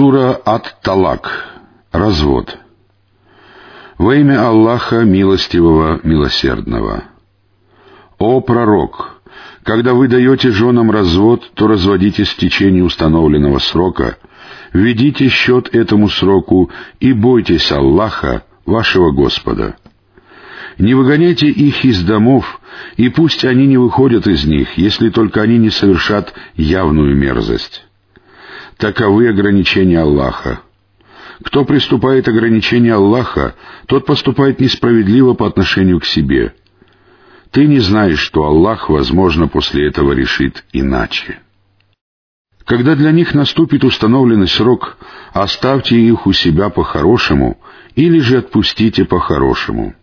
Сура Ат-Талак. Развод. Во имя Аллаха Милостивого, Милосердного. О пророк! Когда вы даете женам развод, то разводитесь в течение установленного срока, ведите счет этому сроку и бойтесь Аллаха, вашего Господа. Не выгоняйте их из домов, и пусть они не выходят из них, если только они не совершат явную мерзость. Таковы ограничения Аллаха. Кто приступает ограничения Аллаха, тот поступает несправедливо по отношению к себе. Ты не знаешь, что Аллах, возможно, после этого решит иначе. Когда для них наступит установленный срок, оставьте их у себя по-хорошему или же отпустите по-хорошему.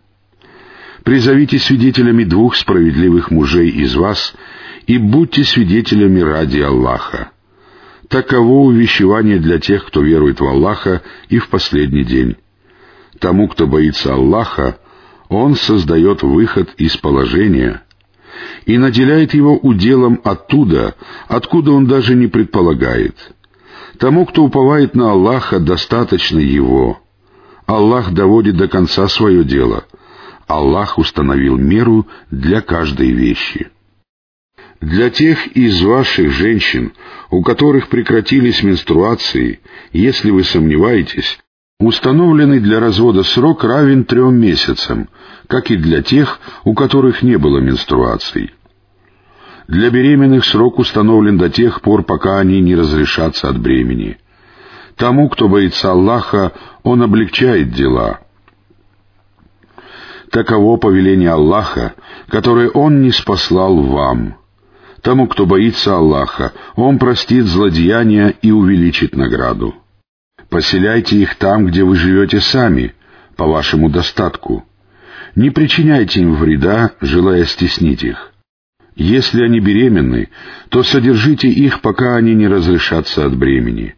Призовите свидетелями двух справедливых мужей из вас и будьте свидетелями ради Аллаха. Таково увещевание для тех, кто верует в Аллаха и в последний день. Тому, кто боится Аллаха, Он создает выход из положения и наделяет его уделом оттуда, откуда он даже не предполагает. Тому, кто уповает на Аллаха, достаточно его. Аллах доводит до конца свое дело. Аллах установил меру для каждой вещи. Для тех из ваших женщин, у которых прекратились менструации, если вы сомневаетесь, установленный для развода срок равен трем месяцам, как и для тех, у которых не было менструаций. Для беременных срок установлен до тех пор, пока они не разрешатся от бремени. Тому, кто боится Аллаха, Он облегчает дела. Таково повеление Аллаха, которое Он не спаслал вам — Тому, кто боится Аллаха, Он простит злодеяния и увеличит награду. Поселяйте их там, где вы живете сами, по вашему достатку. Не причиняйте им вреда, желая стеснить их. Если они беременны, то содержите их, пока они не разрешатся от бремени.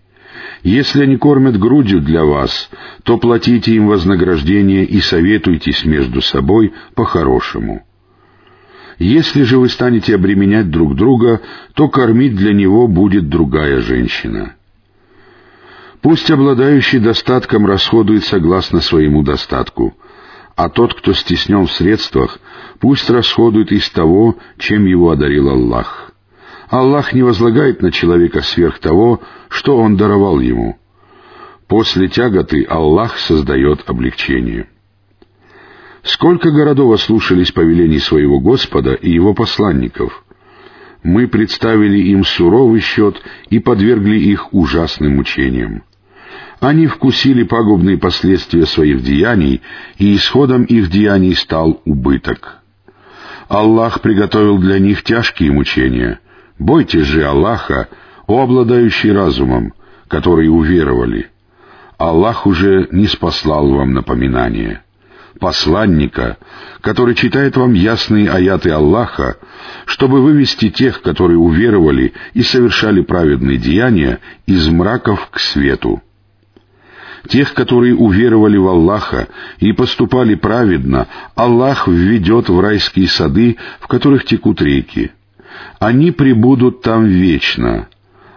Если они кормят грудью для вас, то платите им вознаграждение и советуйтесь между собой по-хорошему. Если же вы станете обременять друг друга, то кормить для него будет другая женщина. Пусть обладающий достатком расходует согласно своему достатку, а тот, кто стеснен в средствах, пусть расходует из того, чем его одарил Аллах. Аллах не возлагает на человека сверх того, что он даровал ему. После тяготы Аллах создает облегчение. Сколько городов ослушались повелений своего Господа и его посланников? Мы представили им суровый счет и подвергли их ужасным мучениям. Они вкусили пагубные последствия своих деяний, и исходом их деяний стал убыток. Аллах приготовил для них тяжкие мучения. Бойтесь же Аллаха, о обладающий разумом, которые уверовали. Аллах уже не спаслал вам напоминания посланника, который читает вам ясные аяты Аллаха, чтобы вывести тех, которые уверовали и совершали праведные деяния, из мраков к свету. Тех, которые уверовали в Аллаха и поступали праведно, Аллах введет в райские сады, в которых текут реки. Они пребудут там вечно.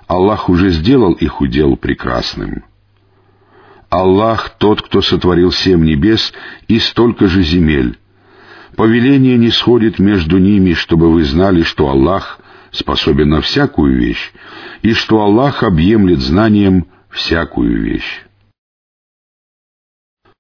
Аллах уже сделал их удел прекрасным. Аллах тот, кто сотворил семь небес и столько же земель. Повеление не сходит между ними, чтобы вы знали, что Аллах способен на всякую вещь, и что Аллах объемлет знанием всякую вещь.